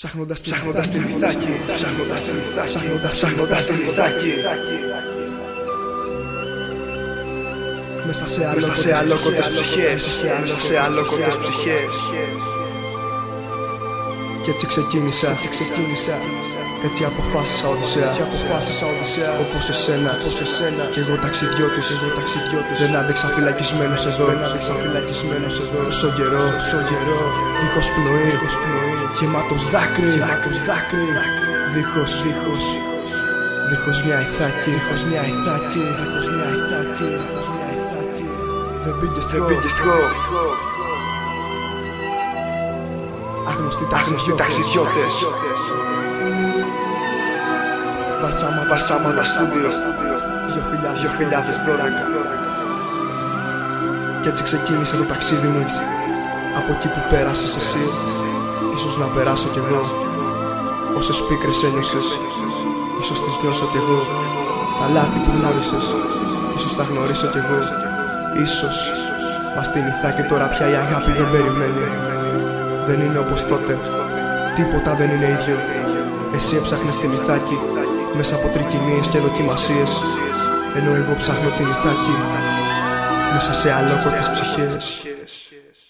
Ψάχνοντας την ψάχνοντας την ψάχνοντας την ψάχνοντας ψάχνοντας την Μέσα σε αλόκοτες ψυχές Μέσα σε αλόκοτες ψυχές Κι έτσι ξεκίνησα. Έτσι ξεκίνησα έτσι αποφάσισα Οδυσσέα, έτσι αποφάσισα Οδυσσέα Όπως εσένα, όπως εσένα Κι εγώ ταξιδιώτης, εγώ ταξιδιώτης. Δεν άντεξα φυλακισμένος εδώ, δεν άντεξα φυλακισμένος εδώ. Τόσο καιρό, τόσο καιρό. Δίχως πνοή, δίχως πνοή. Γεμάτος δάκρυ, γεμάτος δάκρυ. Δίχως, δίχως. Δίχως μια ηθάκη, δίχως μια ηθάκη. Δίχως μια ηθάκη, δίχως μια ηθάκη. Δεν πήγες τυχό, Άγνωστοι ταξιδιώτες Βαρσάματα στούντιο 2012 Κι έτσι ξεκίνησε το ταξίδι μου. Από εκεί που πέρασες εσύ Ίσως να περάσω κι εγώ. Όσες πίκρες ένιωσες Ίσως τις νιώσω κι εγώ. Τα λάθη που γνώρισες Ίσως τα γνωρίσω κι εγώ. Ίσως Μα στην και τώρα πια η αγάπη δεν περιμένει. Δεν είναι όπως τότε. Τίποτα δεν είναι ίδιο Εσύ έψαχνες την Ιθάκη μέσα από τρικυμίες και δοκιμασίες ενώ εγώ ψάχνω την Ιθάκη μέσα σε αλόκοτες ψυχές